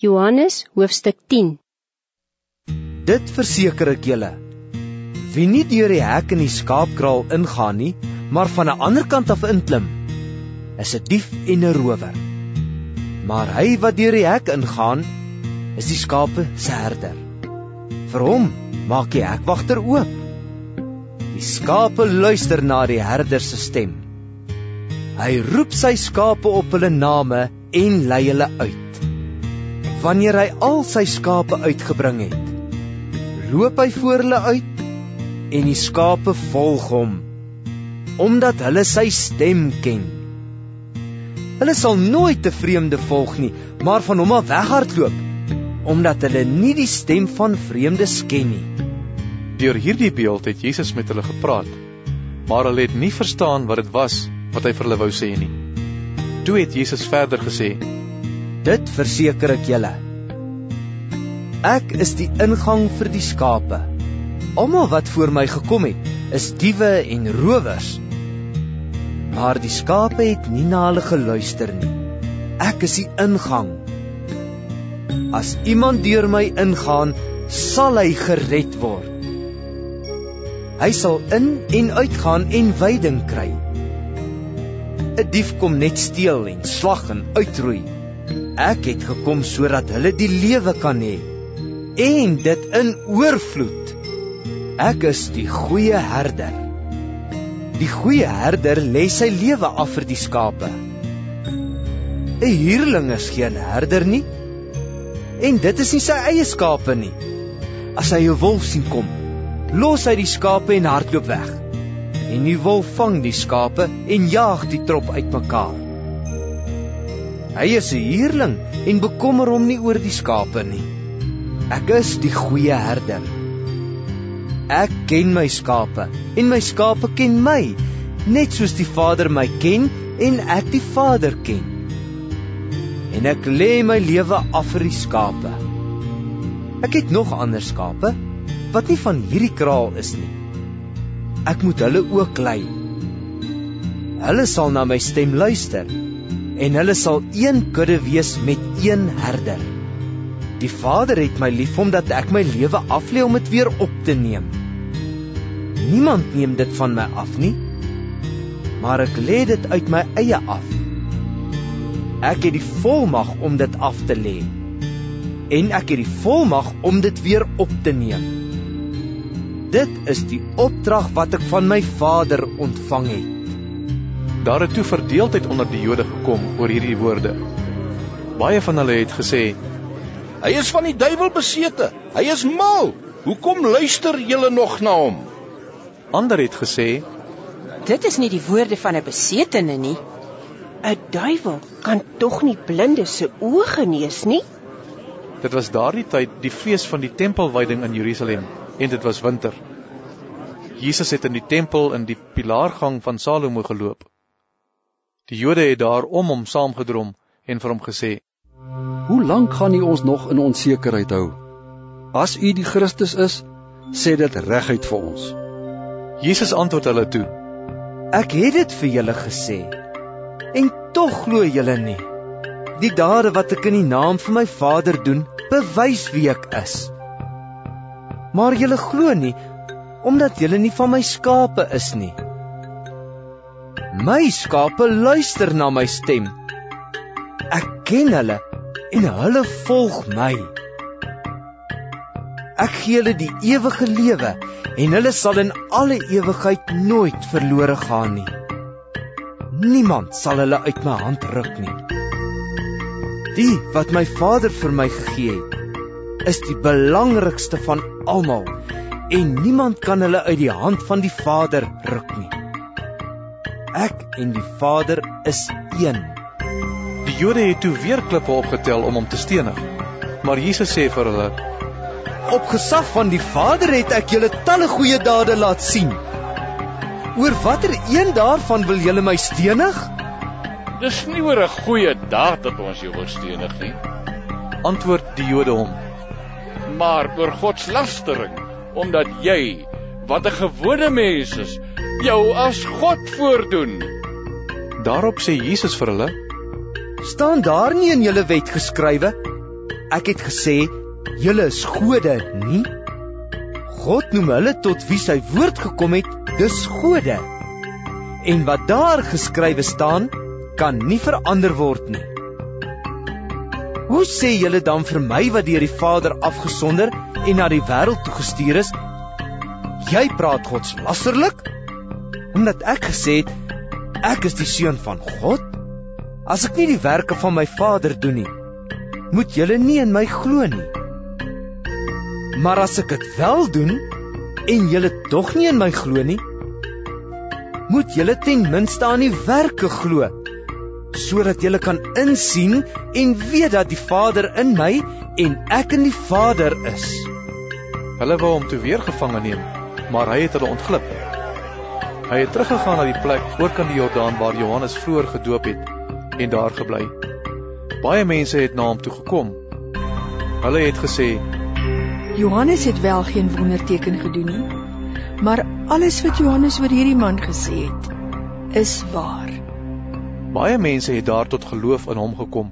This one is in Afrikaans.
Johannes hoofstuk 10 Dit verseker ek julle. Wie nie deur die hek in die skaapkraal ingaan nie, maar van 'n ander kant af inklim, is 'n dief en 'n rower. Maar hy wat deur die hek ingaan, is die skape se herder. Vir hom maak die hekwagter oop. Die skape luister na die herder se stem. Hy roep sy skape op hulle name en lei hulle uit. Wanneer hy al sy skape uitgebring het, loop hy voor hulle uit en die skape volg hom omdat hulle sy stem ken. Hulle sal nooit te vreemde volg nie, maar van hom af weghardloop omdat hulle nie die stem van vreemdes ken nie. Deur hierdie beeld het Jesus met hulle gepraat, maar hulle het nie verstaan wat dit was wat hy vir hulle wou sê nie. Toe het Jesus verder gesê: Dit verseker ek julle. Ek is die ingang vir die skape. Almal wat voor my gekom het, is diewe en rowers. Maar die skape het nie na hulle geluister nie. Ek is die ingang. As iemand deur my ingaan, sal hy gered word. Hy sal in en uitgaan en veiding kry. 'n dief kom net steel en slag en uitroei. Ek het gekom sodat hulle die lewe kan hê en dit in oorvloed. Ek is die goeie herder. Die goeie herder lê sy lewe af vir die skape. 'n Huurling is geen herder nie. En dit is nie sy eie skape nie. As hy 'n wolf sien kom, los hy die skape en hardloop weg en die wolf vang die skape en jaag die trop uitmekaar. Hy is 'n huurling en bekommer hom nie oor die skape nie. Ek is die goeie herder. Ek ken my skape en my skape ken my, net soos die Vader my ken en ek die Vader ken. En ek lê my lewe af vir die skape. Ek het nog ander skape wat nie van hierdie kraal is nie ek moet hulle ook lei. Hulle sal na my stem luister en hulle sal een kudde wees met een herder. Die Vader het my lief omdat ek my lewe aflê om dit weer op te neem. Niemand neem dit van my af nie, maar ek lê dit uit my eie af. Ek het die volmag om dit af te lê en ek het die volmag om dit weer op te neem. Dit is die opdrag wat ek van my Vader ontvang het. Daar het toe verdeeldheid onder die Jode gekom oor hierdie woorde. Baie van hulle het gesê: "Hy is van die duiwel besete. Hy is mal. Hoekom luister julle nog na hom?" Ander het gesê: "Dit is nie die woorde van 'n besetene nie. 'n Duiwel kan tog nie blindes se oë genees nie." Dit was daardie tyd die fees van die tempelwyding in Jerusalem en dit was winter. Jesus het in die tempel in die pilaargang van Salomo geloop. Die Jode het daar om hom saamgedrom en vir hom gesê: "Hoe lank gaan u ons nog in onsekerheid hou? As u die Christus is, sê dit reguit vir ons." Jesus antwoord hulle toe: "Ek het dit vir julle gesê en tog glo julle nie. Die dade wat ek in die naam van my Vader doen, bewys wie ek is." maar julle glo nie omdat julle nie van my skape is nie. My skape luister na my stem. Ek ken hulle en hulle volg my. Ek gee hulle die ewige lewe en hulle sal in alle ewigheid nooit verlore gaan nie. Niemand sal hulle uit my hand ruk nie. Die wat my Vader vir my gegee het, is die belangrikste van almal en niemand kan hulle uit die hand van die Vader ruk nie. Ek en die Vader is een. Die Jode het toe weer klippe opgetel om hom te stenig. Maar Jesus sê vir hulle: Op gesag van die Vader het ek julle talle goeie dade laat sien. Oor watter een daarvan wil julle my stenig? Dis nie oor 'n goeie daad dat ons jou wil stenig nie. Antwoord die Jode hom: maar oor godslastering omdat jy wat 'n gewone mens is jou as God voordoen. Daarop sê Jesus vir hulle: "Staan daar nie in julle wet geskrywe: ek het gesê julle is gode nie? God noem hulle tot wie sy woord gekom het, dis gode. En wat daar geskrywe staan, kan nie verander word nie. Hoe sê julle dan vir my wat deur die Vader afgesonder en na die wêreld toe gestuur is, jy praat godslasterlik? Omdat ek gesê het ek is die seun van God? As ek nie die werke van my Vader doen nie, moet julle nie in my glo nie. Maar as ek dit wel doen en julle tog nie in my glo nie, moet julle ten minste aan die werke glo sodat julle kan insien en weet dat die Vader in my en ek in die Vader is. Hulle wou hom toe weer gevange neem, maar hy het hulle ontglip. Hy het teruggegaan na die plek oorkant die Jordaan waar Johannes vroeër gedoop het en daar gebly. Baie mense het na hom toe gekom. Hulle het gesê: Johannes het wel geen wonderteken gedoen nie, maar alles wat Johannes oor hierdie man gesê het, is waar. Baie mense het daar tot geloof in hom gekom.